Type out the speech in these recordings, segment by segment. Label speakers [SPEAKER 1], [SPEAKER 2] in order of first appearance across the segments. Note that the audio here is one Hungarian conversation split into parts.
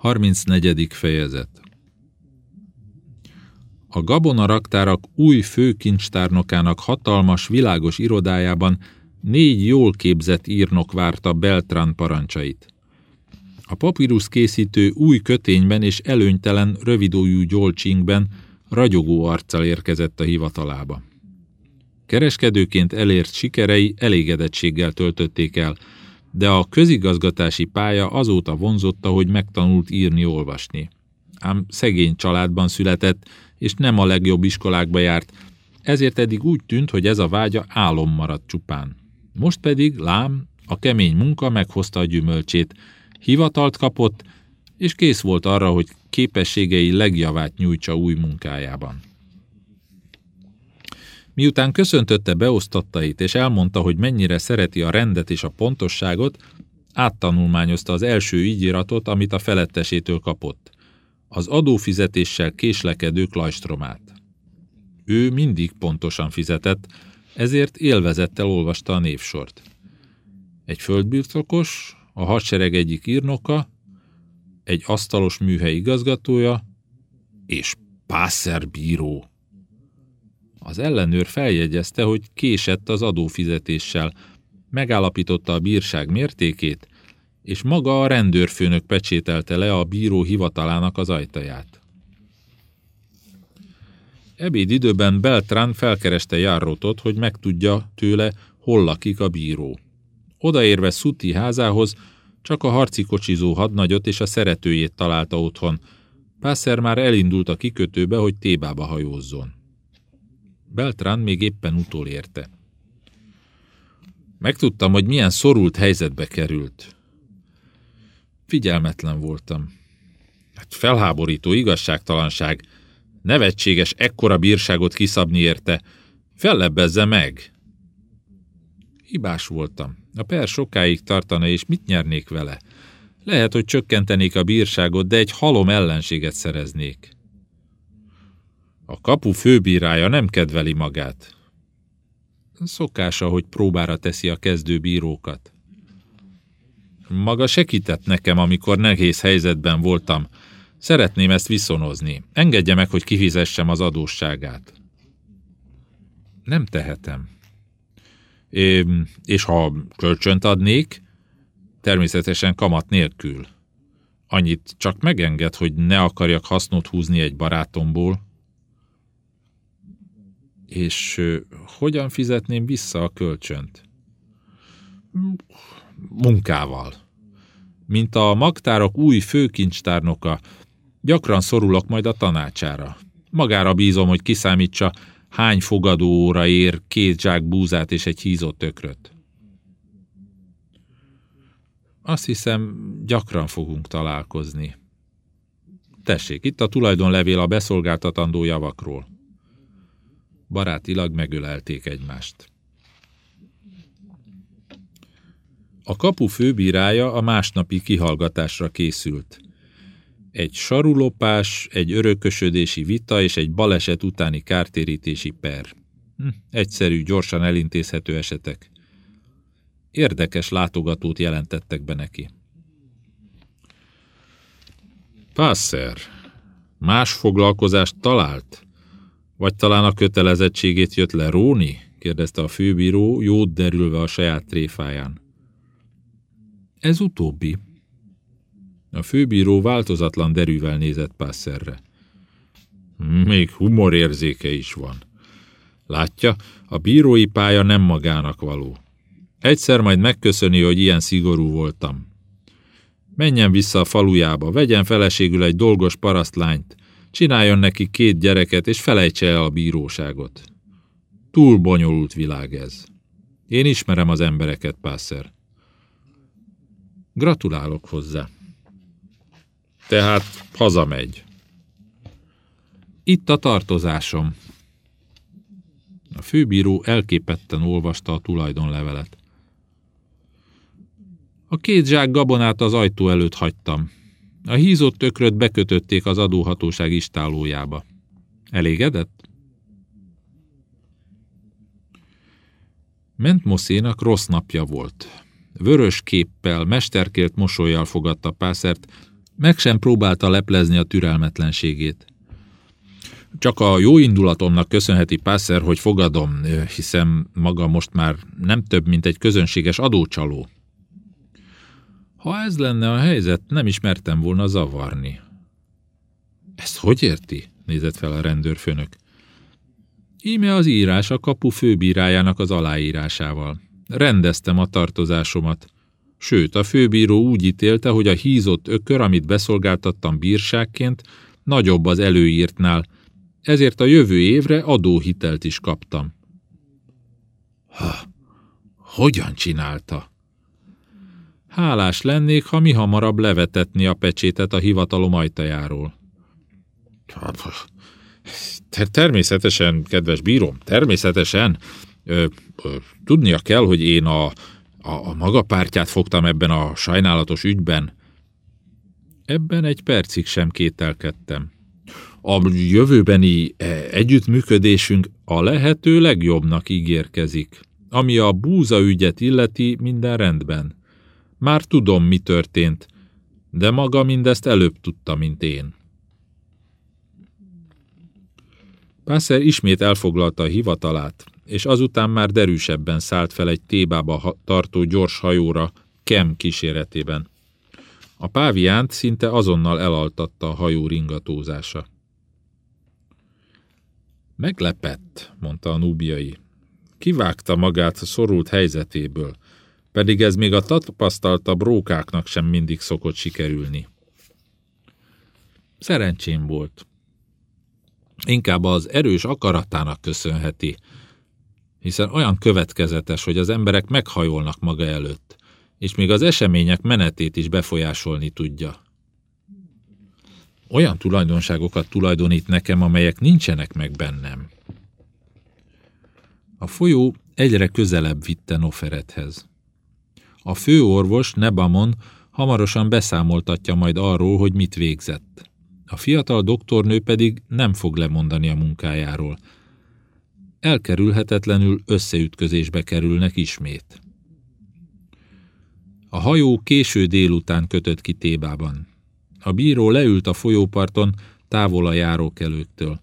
[SPEAKER 1] 34. fejezet A gabona raktárak új főkincstárnokának hatalmas, világos irodájában négy jól képzett írnok várta Beltrán parancsait. A papírus készítő új kötényben és előnytelen, rövidójú gyolcsinkben ragyogó arccal érkezett a hivatalába. Kereskedőként elért sikerei elégedettséggel töltötték el, de a közigazgatási pálya azóta vonzotta, hogy megtanult írni-olvasni. Ám szegény családban született, és nem a legjobb iskolákba járt, ezért eddig úgy tűnt, hogy ez a vágya álom maradt csupán. Most pedig, lám, a kemény munka meghozta a gyümölcsét, hivatalt kapott, és kész volt arra, hogy képességei legjavát nyújtsa új munkájában. Miután köszöntötte beosztattait és elmondta, hogy mennyire szereti a rendet és a pontosságot, áttanulmányozta az első ígyiratot, amit a felettesétől kapott. Az adófizetéssel késlekedő klajstromát. Ő mindig pontosan fizetett, ezért élvezettel olvasta a névsort. Egy földbirtokos, a hadsereg egyik írnoka, egy asztalos műhely igazgatója és pászerbíró. Az ellenőr feljegyezte, hogy késett az adófizetéssel, megállapította a bírság mértékét, és maga a rendőrfőnök pecsételte le a bíró hivatalának az ajtaját. Ebéd időben Beltrán felkereste Járrotot, hogy megtudja tőle, hol lakik a bíró. Odaérve Szuti házához, csak a harci kocsizó hadnagyot és a szeretőjét találta otthon. Pászer már elindult a kikötőbe, hogy Tébába hajózzon. Beltrán még éppen utolérte. Megtudtam, hogy milyen szorult helyzetbe került. Figyelmetlen voltam. Hát felháborító igazságtalanság. Nevetséges ekkora bírságot kiszabni érte. Fellebbezze meg! Hibás voltam. A per sokáig tartana, és mit nyernék vele? Lehet, hogy csökkentenék a bírságot, de egy halom ellenséget szereznék. A kapu főbírája nem kedveli magát. Szokása, hogy próbára teszi a kezdő bírókat. Maga segített nekem, amikor nehéz helyzetben voltam. Szeretném ezt viszonozni. Engedje meg, hogy kifizessem az adósságát. Nem tehetem. É, és ha kölcsönt adnék, természetesen kamat nélkül. Annyit csak megenged, hogy ne akarjak hasznot húzni egy barátomból. És hogyan fizetném vissza a kölcsönt? Munkával. Mint a magtárok új főkincstárnoka, gyakran szorulok majd a tanácsára. Magára bízom, hogy kiszámítsa, hány fogadó óra ér két zsák búzát és egy hízott tökröt. Azt hiszem, gyakran fogunk találkozni. Tessék, itt a tulajdonlevél a beszolgáltatandó javakról. Barátilag megölelték egymást. A kapu főbírája a másnapi kihallgatásra készült. Egy sarulopás, egy örökösödési vita és egy baleset utáni kártérítési per. Hm, egyszerű, gyorsan elintézhető esetek. Érdekes látogatót jelentettek be neki. Pászer, más foglalkozást talált? Vagy talán a kötelezettségét jött le róni? kérdezte a főbíró, jót derülve a saját tréfáján. Ez utóbbi. A főbíró változatlan derűvel nézett Pásszerre. Még humorérzéke is van. Látja, a bírói pálya nem magának való. Egyszer majd megköszöni, hogy ilyen szigorú voltam. Menjen vissza a falujába, vegyen feleségül egy dolgos parasztlányt, Csináljon neki két gyereket, és felejtse el a bíróságot. Túl bonyolult világ ez. Én ismerem az embereket, Pászer. Gratulálok hozzá. Tehát hazamegy. Itt a tartozásom. A főbíró elképetten olvasta a tulajdonlevelet. A két zsák gabonát az ajtó előtt hagytam. A hízott tökröt bekötötték az adóhatóság istálójába. Elégedett? Mentmoszénak rossz napja volt. Vörös képpel, mesterkélt mosolyjal fogadta Pászert, Meg sem próbálta leplezni a türelmetlenségét. Csak a jó indulatomnak köszönheti Pászer, hogy fogadom, hiszen maga most már nem több, mint egy közönséges adócsaló. Ha ez lenne a helyzet, nem ismertem volna zavarni. Ezt hogy érti? nézett fel a rendőrfőnök. Íme az írás a kapu főbírájának az aláírásával. Rendeztem a tartozásomat. Sőt, a főbíró úgy ítélte, hogy a hízott ökör, amit beszolgáltattam bírságként, nagyobb az előírtnál, ezért a jövő évre adóhitelt is kaptam. Ha, hogyan csinálta? Hálás lennék, ha mi hamarabb levetetni a pecsétet a hivatalom ajtajáról. Természetesen, kedves bírom, természetesen. Ö, ö, tudnia kell, hogy én a, a, a maga pártját fogtam ebben a sajnálatos ügyben. Ebben egy percig sem kételkedtem. A jövőbeni e, együttműködésünk a lehető legjobbnak ígérkezik. Ami a búza ügyet illeti, minden rendben. Már tudom, mi történt, de maga mindezt előbb tudta, mint én. Pászer ismét elfoglalta a hivatalát, és azután már derűsebben szállt fel egy tébába tartó gyors hajóra, Kem kíséretében. A páviánt szinte azonnal elaltatta a hajó ringatózása. Meglepett, mondta a núbiai. Kivágta magát a szorult helyzetéből, pedig ez még a tapasztaltabb brókáknak sem mindig szokott sikerülni. Szerencsém volt. Inkább az erős akaratának köszönheti, hiszen olyan következetes, hogy az emberek meghajolnak maga előtt, és még az események menetét is befolyásolni tudja. Olyan tulajdonságokat tulajdonít nekem, amelyek nincsenek meg bennem. A folyó egyre közelebb vitte Noferethez. A főorvos, Nebamon, hamarosan beszámoltatja majd arról, hogy mit végzett. A fiatal doktornő pedig nem fog lemondani a munkájáról. Elkerülhetetlenül összeütközésbe kerülnek ismét. A hajó késő délután kötött ki Tébában. A bíró leült a folyóparton, távol a járókelőktől.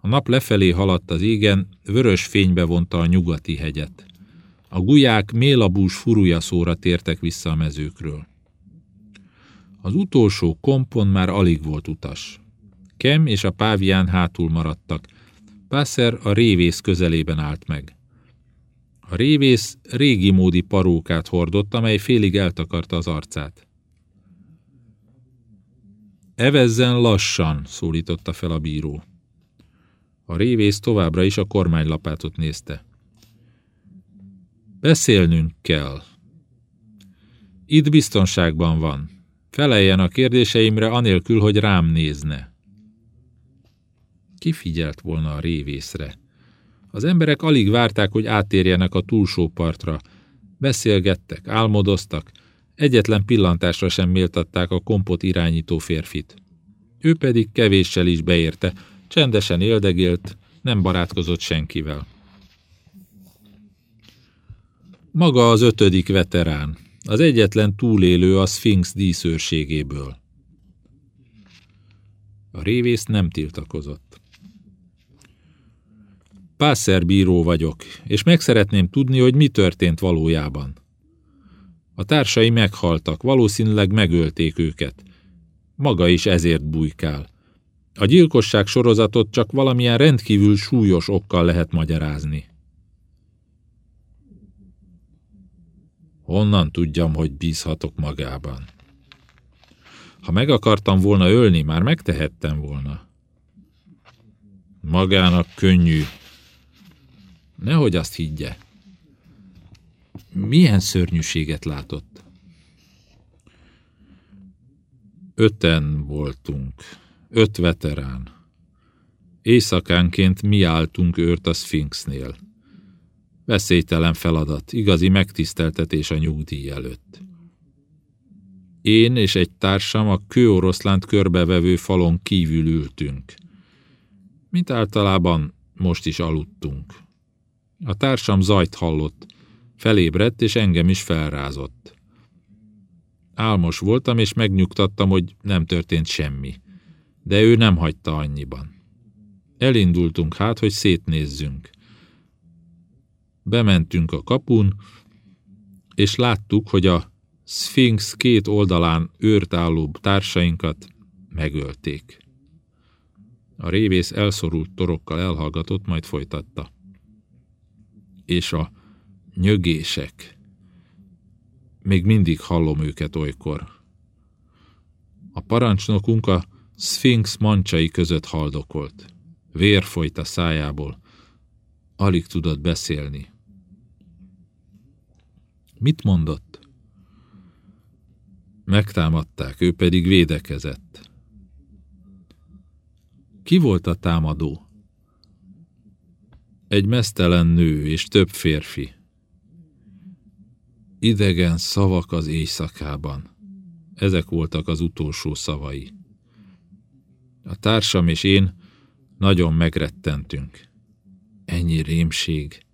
[SPEAKER 1] A nap lefelé haladt az égen, vörös fénybe vonta a nyugati hegyet. A gulyák mélabús furúja szóra tértek vissza a mezőkről. Az utolsó kompon már alig volt utas. Kem és a pávián hátul maradtak. Pászer a révész közelében állt meg. A révész régi módi parókát hordott, amely félig eltakarta az arcát. Evezzen lassan, szólította fel a bíró. A révész továbbra is a kormánylapátot nézte. Beszélnünk kell. Itt biztonságban van. Feleljen a kérdéseimre anélkül, hogy rám nézne. Ki figyelt volna a révészre? Az emberek alig várták, hogy átérjenek a túlsó partra. Beszélgettek, álmodoztak, egyetlen pillantásra sem méltatták a kompot irányító férfit. Ő pedig kevéssel is beérte, csendesen éldegélt, nem barátkozott senkivel. Maga az ötödik veterán, az egyetlen túlélő a Sphinx díszőrségéből. A révész nem tiltakozott. Pásszerbíró vagyok, és meg szeretném tudni, hogy mi történt valójában. A társai meghaltak, valószínűleg megölték őket. Maga is ezért bujkál. A gyilkosság sorozatot csak valamilyen rendkívül súlyos okkal lehet magyarázni. Honnan tudjam, hogy bízhatok magában? Ha meg akartam volna ölni, már megtehettem volna. Magának könnyű. Nehogy azt higgye. Milyen szörnyűséget látott? Öten voltunk. Öt veterán. Éjszakánként mi álltunk őrt a Sphinxnél. Veszélytelen feladat, igazi megtiszteltetés a nyugdíj előtt. Én és egy társam a kőoroszlánt körbevevő falon kívül ültünk. Mint általában most is aludtunk. A társam zajt hallott, felébredt és engem is felrázott. Álmos voltam, és megnyugtattam, hogy nem történt semmi. De ő nem hagyta annyiban. Elindultunk hát, hogy szétnézzünk. Bementünk a kapun, és láttuk, hogy a Sphinx két oldalán őrt álló társainkat megölték. A révész elszorult torokkal elhallgatott, majd folytatta. És a nyögések. Még mindig hallom őket olykor. A parancsnokunk a Sphinx mancsai között haldokolt. Vér folyt a szájából. Alig tudott beszélni. Mit mondott? Megtámadták, ő pedig védekezett. Ki volt a támadó? Egy mesztelen nő és több férfi. Idegen szavak az éjszakában. Ezek voltak az utolsó szavai. A társam és én nagyon megrettentünk. Ennyi rémség.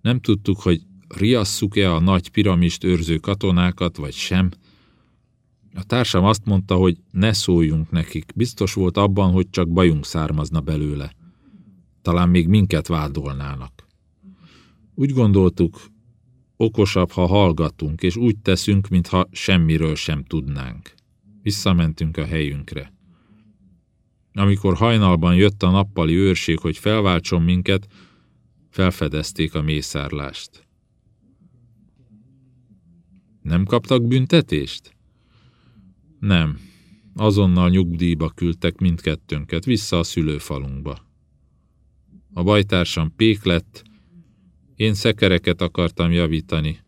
[SPEAKER 1] Nem tudtuk, hogy riasszuk-e a nagy piramist őrző katonákat, vagy sem. A társam azt mondta, hogy ne szóljunk nekik. Biztos volt abban, hogy csak bajunk származna belőle. Talán még minket vádolnának. Úgy gondoltuk, okosabb, ha hallgatunk, és úgy teszünk, mintha semmiről sem tudnánk. Visszamentünk a helyünkre. Amikor hajnalban jött a nappali őrség, hogy felváltson minket, felfedezték a mészárlást. Nem kaptak büntetést? Nem. Azonnal nyugdíjba küldtek mindkettőnket vissza a szülőfalunkba. A bajtársam pék lett, én szekereket akartam javítani.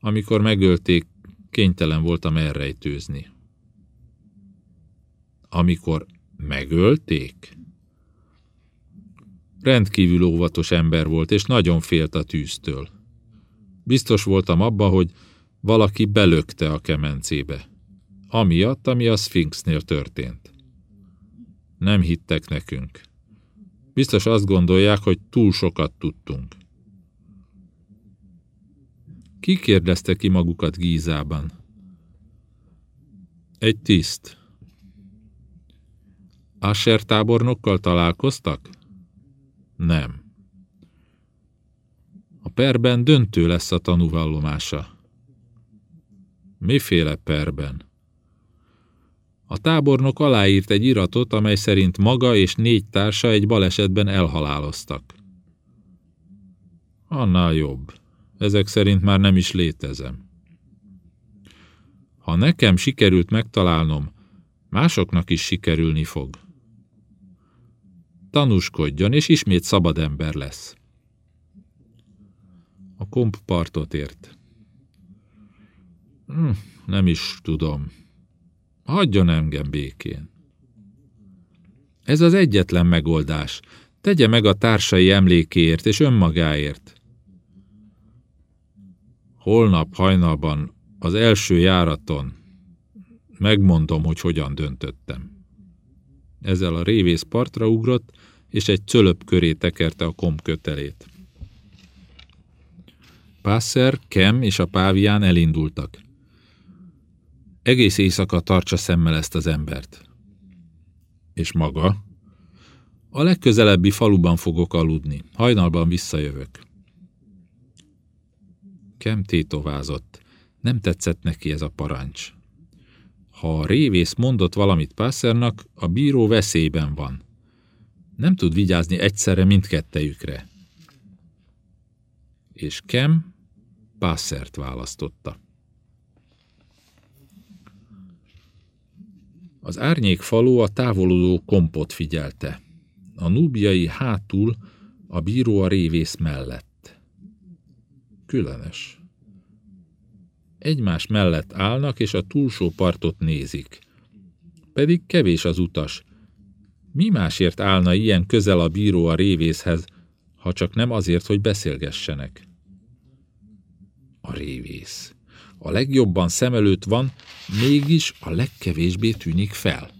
[SPEAKER 1] Amikor megölték, kénytelen voltam elrejtőzni. Amikor megölték? Rendkívül óvatos ember volt, és nagyon félt a tűztől. Biztos voltam abba, hogy valaki belökte a kemencébe. Amiatt, ami a Sphinxnél történt. Nem hittek nekünk. Biztos azt gondolják, hogy túl sokat tudtunk. Ki kérdezte ki magukat Gízában? Egy tiszt. Asher tábornokkal találkoztak? Nem. A perben döntő lesz a tanúvallomása. Miféle perben? A tábornok aláírt egy iratot, amely szerint maga és négy társa egy balesetben elhaláloztak. Annál jobb. Ezek szerint már nem is létezem. Ha nekem sikerült megtalálnom, másoknak is sikerülni fog. Tanúskodjon, és ismét szabad ember lesz. A komp partot ért. Hm, nem is tudom. Hagyjon engem békén. Ez az egyetlen megoldás. Tegye meg a társai emlékéért és önmagáért. Holnap hajnalban az első járaton megmondom, hogy hogyan döntöttem. Ezzel a révész partra ugrott, és egy cölöp köré tekerte a komp kötelét. Pászer, Kem és a pávián elindultak. Egész éjszaka tartsa szemmel ezt az embert. És maga? A legközelebbi faluban fogok aludni. Hajnalban visszajövök. Kem tétovázott. Nem tetszett neki ez a parancs. Ha a révész mondott valamit Pászernak, a bíró veszélyben van. Nem tud vigyázni egyszerre mindkettejükre. És Kem Pászert választotta. Az árnyék falu a távolodó kompot figyelte. A núbiai hátul, a bíró a révész mellett. Különös. Egymás mellett állnak, és a túlsó partot nézik. Pedig kevés az utas. Mi másért állna ilyen közel a bíró a révészhez, ha csak nem azért, hogy beszélgessenek? A révész a legjobban szem előtt van, mégis a legkevésbé tűnik fel.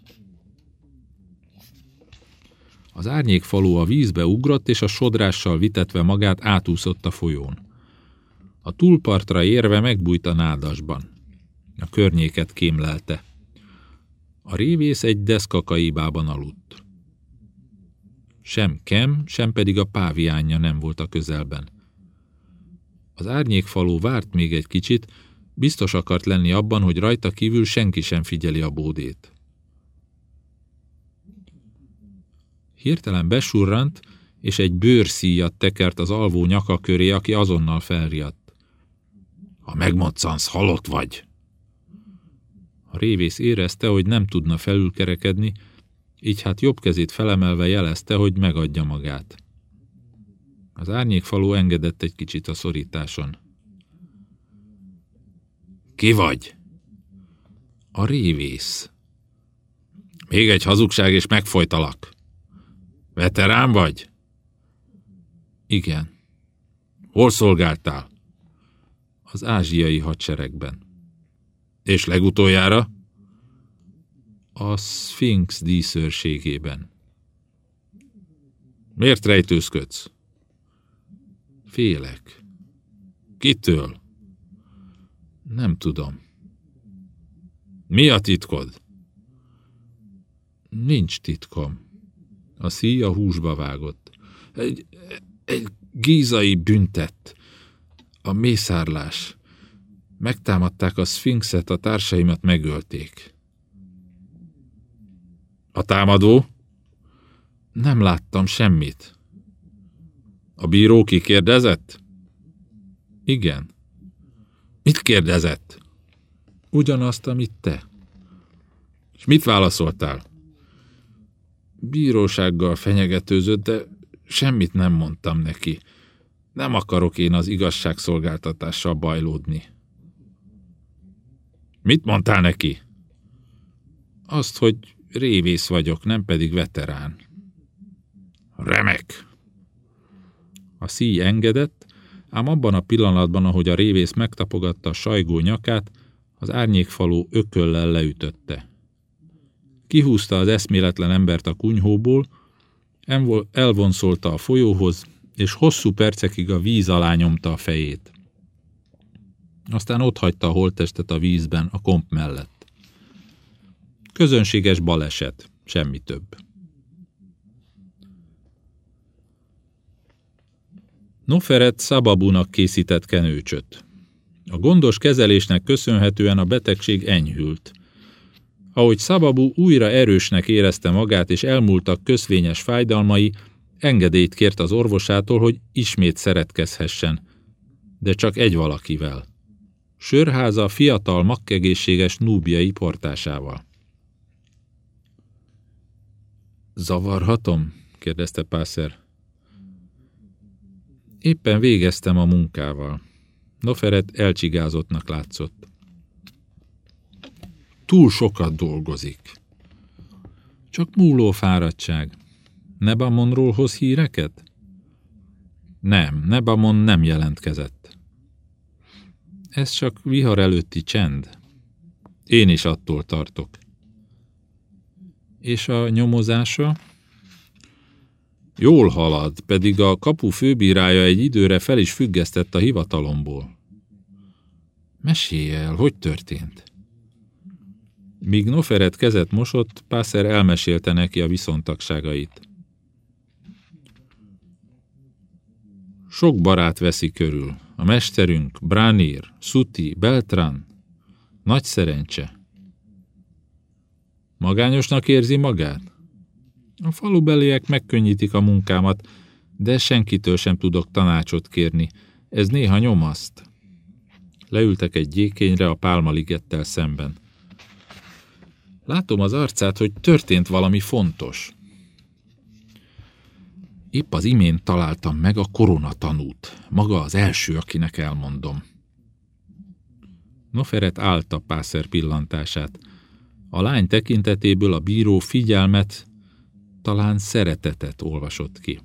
[SPEAKER 1] Az árnyék falu a vízbe ugrott, és a sodrással vitetve magát átúszott a folyón. A túlpartra érve megbújt a nádasban. A környéket kémlelte. A révész egy deszkakaibában aludt. Sem Kem, sem pedig a páviánja nem volt a közelben. Az árnyékfaló várt még egy kicsit, biztos akart lenni abban, hogy rajta kívül senki sem figyeli a bódét. Hirtelen besurrant, és egy bőrszíjat tekert az alvó nyaka köré, aki azonnal felriadt. Ha megmoccansz, halott vagy! A révész érezte, hogy nem tudna felülkerekedni, így hát jobb kezét felemelve jelezte, hogy megadja magát. Az árnyékfaló engedett egy kicsit a szorításon. Ki vagy? A révész. Még egy hazugság, és megfojtalak. Veterán vagy? Igen. Hol szolgáltál? Az ázsiai hadseregben. És legutoljára? A Sphinx díszőrségében. Miért rejtőzködsz? Félek. Kitől? Nem tudom. Mi a titkod? Nincs titkom. A szíja húsba vágott. Egy, egy gízai büntet. A mészárlás. Megtámadták a szfinxet, a társaimat megölték. A támadó? Nem láttam semmit. A bíró kikérdezett? Igen. Mit kérdezett? Ugyanazt, amit te. És mit válaszoltál? Bírósággal fenyegetőzött, de semmit nem mondtam neki. Nem akarok én az igazságszolgáltatással bajlódni. Mit mondtál neki? Azt, hogy révész vagyok, nem pedig veterán. Remek! A szíj engedett, ám abban a pillanatban, ahogy a révész megtapogatta a sajgó nyakát, az árnyékfaló ököllel leütötte. Kihúzta az eszméletlen embert a kunyhóból, elvonszolta a folyóhoz, és hosszú percekig a víz alá nyomta a fejét. Aztán otthagyta a holttestet a vízben, a komp mellett. Közönséges baleset, semmi több. Noferet Szababunak készített kenőcsöt. A gondos kezelésnek köszönhetően a betegség enyhült. Ahogy Szababu újra erősnek érezte magát és elmúltak köszvényes fájdalmai, engedélyt kért az orvosától, hogy ismét szeretkezhessen, de csak egy valakivel. Sörháza fiatal, makkegészséges núbiai portásával. Zavarhatom? kérdezte Pászer. Éppen végeztem a munkával. Noferet elcsigázottnak látszott. Túl sokat dolgozik. Csak múló fáradtság. Nebamonról hoz híreket? Nem, Nebamon nem jelentkezett. Ez csak vihar előtti csend. Én is attól tartok. És a nyomozása? Jól halad, pedig a kapu főbírája egy időre fel is függesztett a hivatalomból. Mesélj el, hogy történt? Míg Noferet kezet mosott, Pászer elmesélte neki a viszontagságait. Sok barát veszi körül. A mesterünk, Branir, Suti, Beltran. Nagy szerencse. Magányosnak érzi magát? A falubeliek megkönnyítik a munkámat, de senkitől sem tudok tanácsot kérni. Ez néha nyomaszt. Leültek egy gyékényre a pálmaligettel szemben. Látom az arcát, hogy történt valami fontos. Épp az imént találtam meg a koronatanút. Maga az első, akinek elmondom. Noferet állta Pászer pillantását. A lány tekintetéből a bíró figyelmet, talán szeretetet olvasott ki.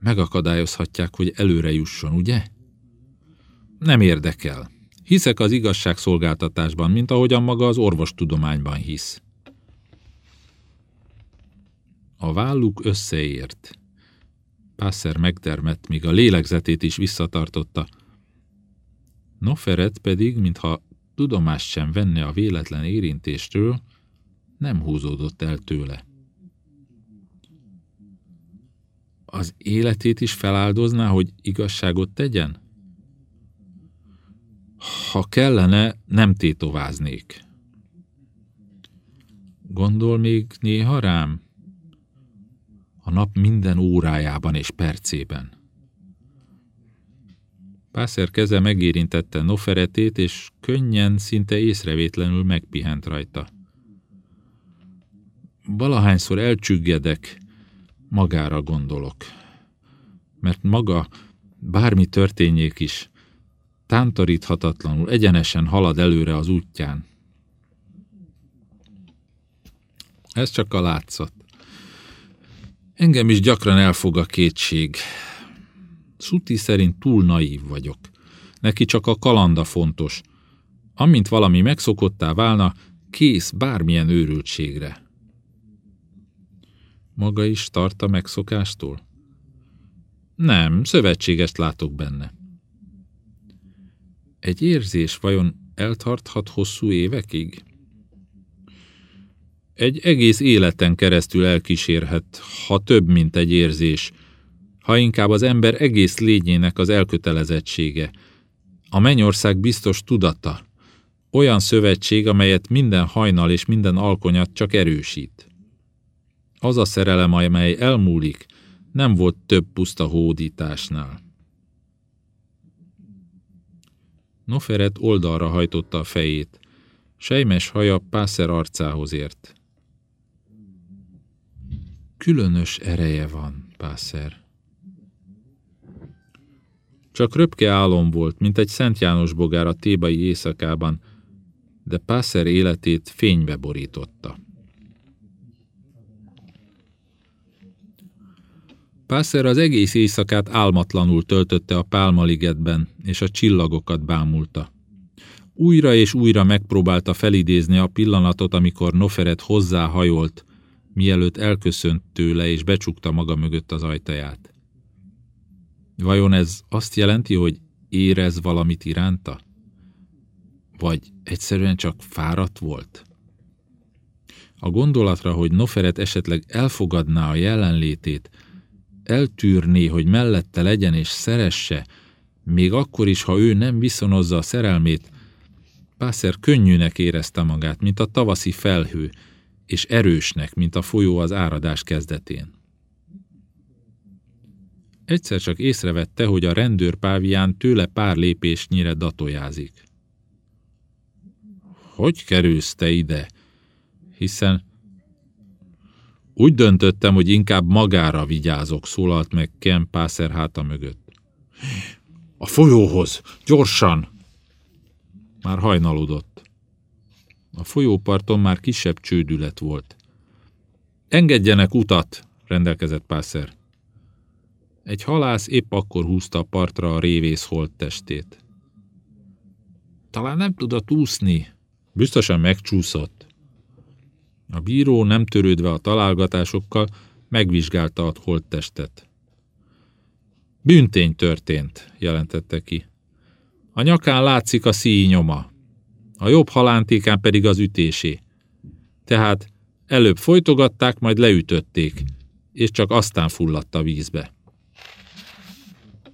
[SPEAKER 1] Megakadályozhatják, hogy előre jusson, ugye? Nem érdekel. Hiszek az igazságszolgáltatásban, mint ahogyan maga az orvostudományban hisz. A válluk összeért. Pászer megtermett, míg a lélegzetét is visszatartotta. Noferet pedig, mintha tudomást sem venne a véletlen érintéstől, nem húzódott el tőle. Az életét is feláldozná, hogy igazságot tegyen? Ha kellene, nem tétováznék. Gondol még néha rám? A nap minden órájában és percében. Pászer keze megérintette noferetét, és könnyen, szinte észrevétlenül megpihent rajta. Valahányszor elcsüggedek, magára gondolok. Mert maga, bármi történjék is, tántoríthatatlanul, egyenesen halad előre az útján. Ez csak a látszat. Engem is gyakran elfog a kétség. Szuti szerint túl naív vagyok. Neki csak a kalanda fontos. Amint valami megszokottá válna, kész bármilyen őrültségre. Maga is tart a megszokástól? Nem, szövetségest látok benne. Egy érzés vajon eltarthat hosszú évekig? Egy egész életen keresztül elkísérhet, ha több, mint egy érzés, ha inkább az ember egész lényének az elkötelezettsége, a mennyország biztos tudata, olyan szövetség, amelyet minden hajnal és minden alkonyat csak erősít. Az a szerelem, amely elmúlik, nem volt több puszta hódításnál. Noferet oldalra hajtotta a fejét, sejmes haja Pászer arcához ért. Különös ereje van, Pászer. Csak röpke álom volt, mint egy Szent János bogár a tébai éjszakában, de Pászer életét fénybe borította. Pászer az egész éjszakát álmatlanul töltötte a pálmaligetben, és a csillagokat bámulta. Újra és újra megpróbálta felidézni a pillanatot, amikor Noferet hozzáhajolt, mielőtt elköszönt tőle és becsukta maga mögött az ajtaját. Vajon ez azt jelenti, hogy érez valamit iránta? Vagy egyszerűen csak fáradt volt? A gondolatra, hogy Noferet esetleg elfogadná a jelenlétét, eltűrné, hogy mellette legyen és szeresse, még akkor is, ha ő nem viszonozza a szerelmét, Pászer könnyűnek érezte magát, mint a tavaszi felhő, és erősnek, mint a folyó az áradás kezdetén. Egyszer csak észrevette, hogy a rendőr pávián tőle pár lépésnyire datojázik. Hogy kerülsz te ide? Hiszen úgy döntöttem, hogy inkább magára vigyázok, szólalt meg Ken Pászer háta mögött. A folyóhoz, gyorsan! Már hajnalodott. A folyóparton már kisebb csődület volt. Engedjenek utat, rendelkezett Pászer. Egy halász épp akkor húzta a partra a révész holt testét. Talán nem tudott úszni. Biztosan megcsúszott. A bíró nem törődve a találgatásokkal megvizsgálta a holttestet. Büntény történt, jelentette ki. A nyakán látszik a szíj nyoma, a jobb halántékán pedig az ütésé. Tehát előbb folytogatták, majd leütötték, és csak aztán fulladt a vízbe.